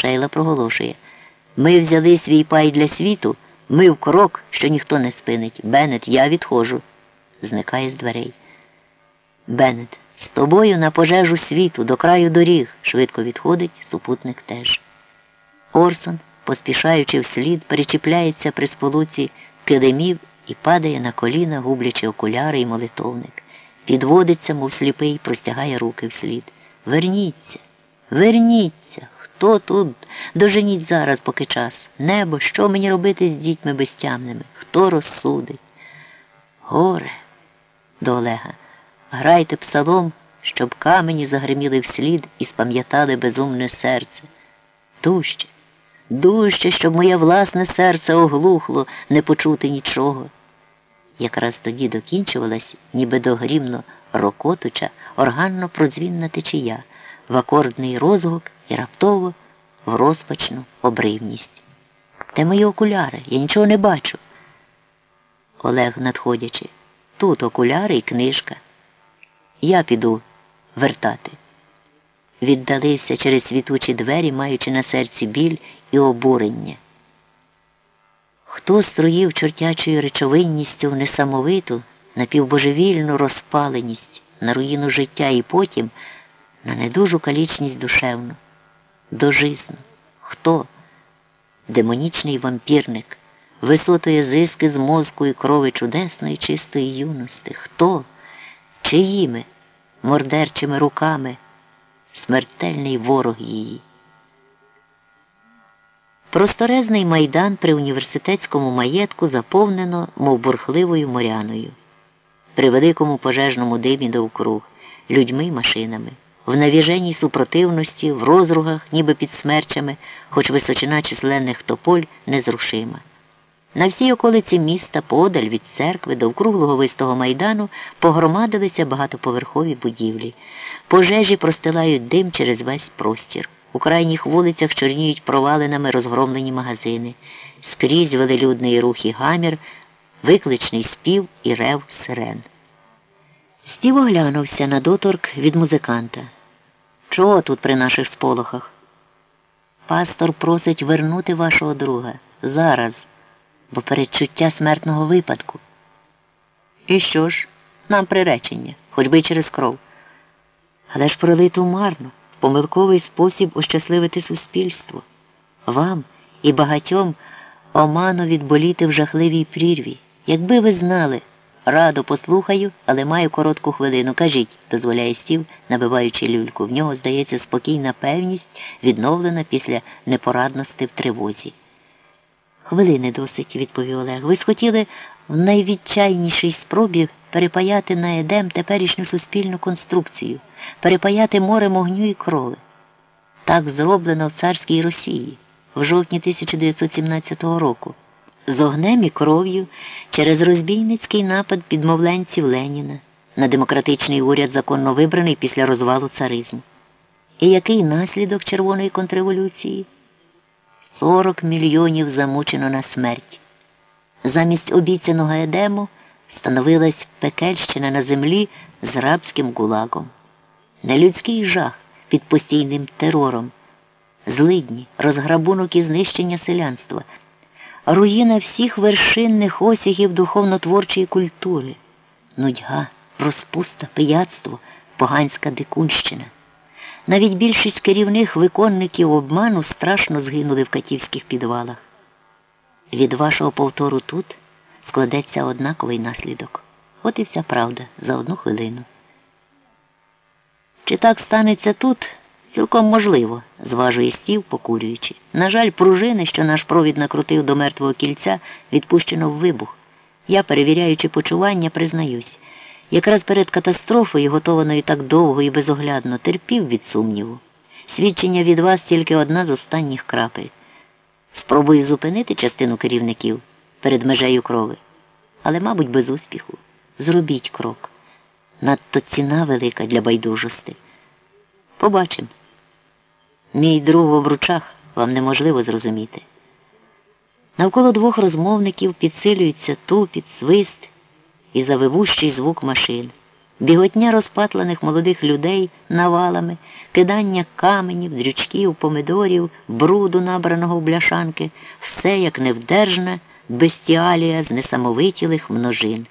Шейла проголошує. Ми взяли свій пай для світу, ми в крок, що ніхто не спинить. Беннет, я відходжу. Зникає з дверей. Беннет, з тобою на пожежу світу, до краю доріг, швидко відходить, супутник теж. Орсон, поспішаючи вслід, перечіпляється при сполуці килимів і падає на коліна, гублячи окуляри і молитовник. Підводиться, мов сліпий, простягає руки вслід. Верніться, верніться. Хто тут? Доженіть зараз, поки час. Небо, що мені робити з дітьми безтямними? Хто розсудить? Горе до Олега. Грайте псалом, щоб камені загриміли вслід і спам'ятали безумне серце. Дужче, дужче, щоб моє власне серце оглухло, не почути нічого. Якраз тоді докінчувалась, ніби догрімно рокотуча, органно продзвінна течія, в акордний розгук і раптово в розпачну обривність. Де мої окуляри? Я нічого не бачу. Олег, надходячи, тут окуляри і книжка. Я піду вертати. Віддалився через світучі двері, маючи на серці біль і обурення. Хто строїв чортячою речовинністю в несамовиту, напівбожевільну розпаленість, на руїну життя і потім на недужу калічність душевну, дожисну? Хто? Демонічний вампірник, висотує зиски з мозку і крови чудесної чистої юності. Хто? Чиїми, мордерчими руками, смертельний ворог її. Просторезний майдан при університетському маєтку заповнено, мов бурхливою моряною, при великому пожежному димі довкруг, людьми й машинами, в навіженій супротивності, в розругах, ніби під смерчами, хоч височина численних тополь незрушима. На всій околиці міста, подаль від церкви до округлого вистого майдану погромадилися багатоповерхові будівлі. Пожежі простилають дим через весь простір. У крайніх вулицях чорніють провалинами розгромлені магазини, скрізь велелюдний рух і гамір, викличний спів і рев сирен. Стів оглянувся на доторк від музиканта. Чого тут при наших сполохах? Пастор просить вернути вашого друга зараз, бо передчуття смертного випадку. І що ж, нам приречення, хоч би через кров. Але ж пролиту марно помилковий спосіб ощасливити суспільство, вам і багатьом оману відболіти в жахливій прірві. Якби ви знали, радо послухаю, але маю коротку хвилину. Кажіть, дозволяє стів, набиваючи люльку. В нього, здається, спокійна певність, відновлена після непорадності в тривозі. Хвилини досить, відповів Олег. Ви схотіли в найвідчайнішій спробі перепаяти на едем теперішню суспільну конструкцію, перепаяти море огню і крови. Так зроблено в царській Росії в жовтні 1917 року. З огнем і кров'ю через розбійницький напад підмовленців Леніна на демократичний уряд законно вибраний після розвалу царизму. І який наслідок червоної контрреволюції? 40 мільйонів замучено на смерть. Замість обіцяного едему становилась пекельщина на землі з рабським гулагом. Нелюдський жах під постійним терором, злидні, розграбунок і знищення селянства, руїна всіх вершинних осягів духовно-творчої культури, нудьга, розпуста, пияцтво, поганська дикунщина. Навіть більшість керівних виконників обману страшно згинули в катівських підвалах. Від вашого повтору тут складеться однаковий наслідок. От і вся правда за одну хвилину. Чи так станеться тут? Цілком можливо, зважує стів, покурюючи. На жаль, пружини, що наш провід накрутив до мертвого кільця, відпущено в вибух. Я, перевіряючи почування, признаюсь. Якраз перед катастрофою, готованою так довго і безоглядно, терпів від сумніву. Свідчення від вас тільки одна з останніх крапель. Спробую зупинити частину керівників перед межею крови, але, мабуть, без успіху. Зробіть крок. Надто ціна велика для байдужості. Побачимо. Мій друг в обручах вам неможливо зрозуміти. Навколо двох розмовників підсилюється тупіт, свист і завивущий звук машин. біготня розпатлених молодих людей навалами, кидання каменів, дрючків, помидорів, бруду, набраного в бляшанки, все як невдержна бестіалія з несамовитілих множин.